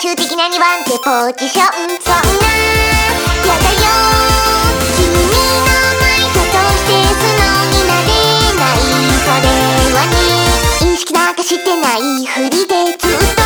終的な2番手ポジションそんなやだよ君の前人として素直になれないそれはね意識なんかしてないふりでずっと